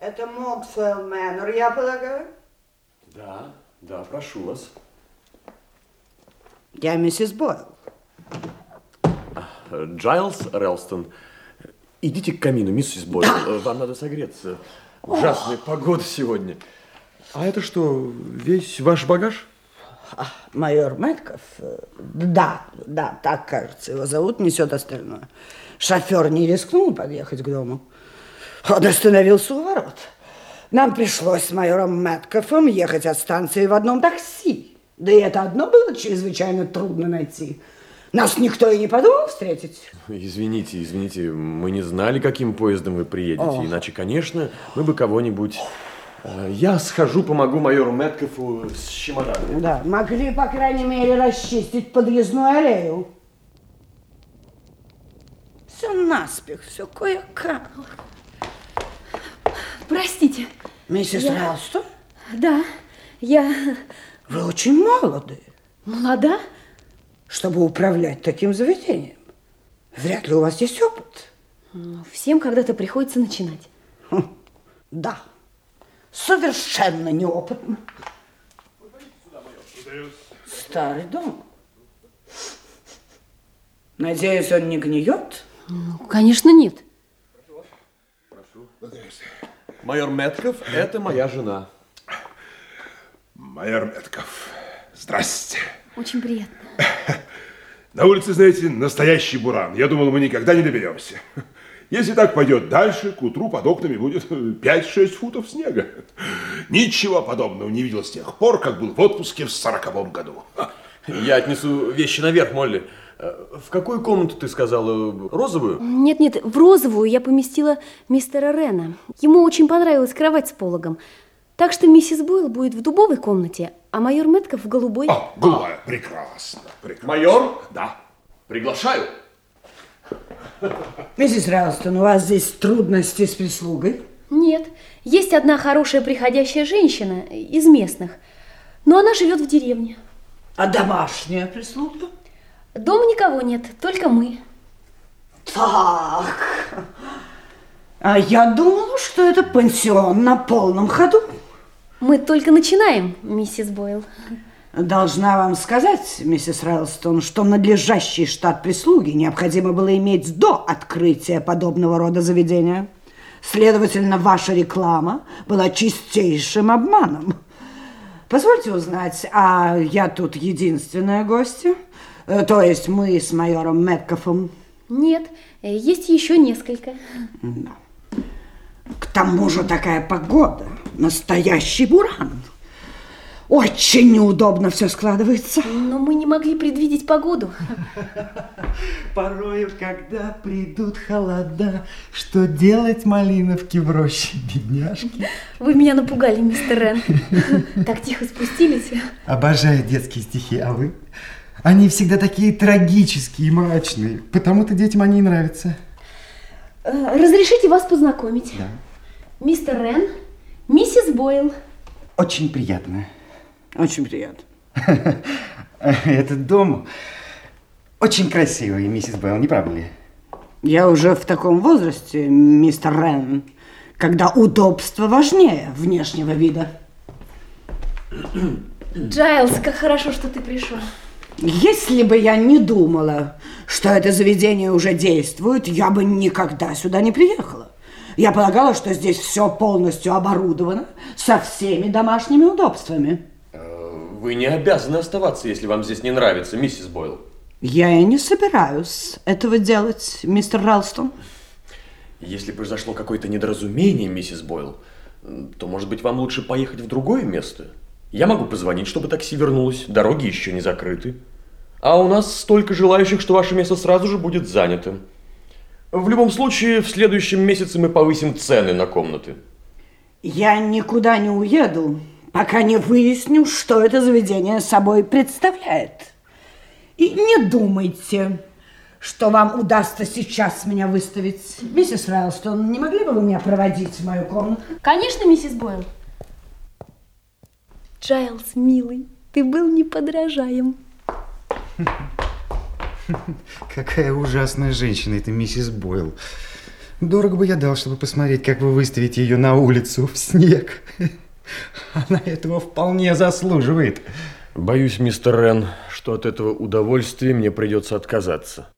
Это Монксвелл Мэнор, я полагаю? Да, да, прошу вас. Я миссис Бойл. Джайлс Рэлстон, идите к камину, миссис Бойл. Вам надо согреться. Ужасная погода сегодня. А это что, весь ваш багаж? А, майор Меткаф, э, да, да, так кажется, его зовут, несет остальное. Шофер не рискнул подъехать к дому. Он остановился у ворот. Нам пришлось с майором Мэткофом ехать от станции в одном такси. Да и это одно было чрезвычайно трудно найти. Нас никто и не подумал встретить. Извините, извините, мы не знали, каким поездом вы приедете. О. Иначе, конечно, мы бы кого-нибудь... Э, Я схожу, помогу майору Мэткофу с чемоданом. Да, могли, по крайней мере, расчистить подъездную аллею. Все наспех, все кое-как. Простите. Миссис Я- Ралстон, Да, я вы очень молоды, молода. чтобы управлять таким заведением. Вряд ли у вас есть опыт. Но всем когда-то приходится начинать. Хм, Да, совершенно неопытно. Старый дом. Надеюсь, он не гниет? Ну, конечно, нет. Майор Мэтков, это моя жена. Майор Метков, здрасте. Очень приятно. На улице, знаете, настоящий буран. Я думал, мы никогда не доберемся. Если так пойдет дальше, к утру под окнами будет 5-6 футов снега. Ничего подобного не видел с тех пор, как был в отпуске в сороковом году. Я отнесу вещи наверх, Молли. Э, В какую комнату ты сказала? Розовую? Нет-нет, в розовую я поместила мистера Рена. Ему очень понравилась кровать с пологом. Так что миссис Бойл будет в дубовой комнате, а майор Мэтков в голубой. О, голубая, прекрасно, прекрасно. Майор? Да. Приглашаю. Миссис Ралстон, у вас здесь трудности с прислугой? Нет, есть одна хорошая приходящая женщина из местных, но она живет в деревне. А домашняя прислуга? Дома никого нет, только мы. Так. А я думала, что это пансион на полном ходу. Мы только начинаем, миссис Бойл. Должна вам сказать, миссис Райлстон, что надлежащий штат прислуги необходимо было иметь до открытия подобного рода заведения. Следовательно, ваша реклама была чистейшим обманом. Позвольте узнать, а я тут единственная гостья? Э, То есть мы с майором Мэткофом? Нет, э, есть еще несколько. Да. К тому же такая погода, настоящий буран. Очень неудобно все складывается. Но мы не могли предвидеть погоду. Порою, когда придут холода, что делать малиновки в роще, бедняжки? Вы меня напугали, мистер Рен. Так тихо спустились. Обожаю детские стихи, а вы? Они всегда такие трагические и мрачные, потому-то детям они и нравятся. Э, Разрешите вас познакомить. Да. Мистер Рен, миссис Бойл. Очень приятно. Очень приятно. Этот дом очень красивый, миссис Белл, не правда ли? Я уже в таком возрасте, мистер Рен, когда удобство важнее внешнего вида. Джайлз, как хорошо, что ты пришел. Если бы я не думала, что это заведение уже действует, я бы никогда сюда не приехала. Я полагала, что здесь все полностью оборудовано со всеми домашними удобствами. Э, Вы не обязаны оставаться, если вам здесь не нравится, миссис Бойл. Я и не собираюсь этого делать, мистер Ралстон. Если произошло какое-то недоразумение, миссис Бойл, то, может быть, вам лучше поехать в другое место? Я могу позвонить, чтобы такси вернулось. Дороги еще не закрыты. А у нас столько желающих, что ваше место сразу же будет занято. В любом случае, в следующем месяце мы повысим цены на комнаты. Я никуда не уеду, пока не выясню, что это заведение собой представляет. И не думайте, что вам удастся сейчас меня выставить. Миссис Райлстон, не могли бы вы меня проводить в мою комнату? Конечно, миссис Бойл. Джайлз, милый, ты был неподражаем. Какая ужасная женщина эта миссис Бойл. Дорого бы я дал, чтобы посмотреть, как вы выставите ее на улицу в снег. Она этого вполне заслуживает. Боюсь, мистер Рен, что от этого удовольствия мне придется отказаться.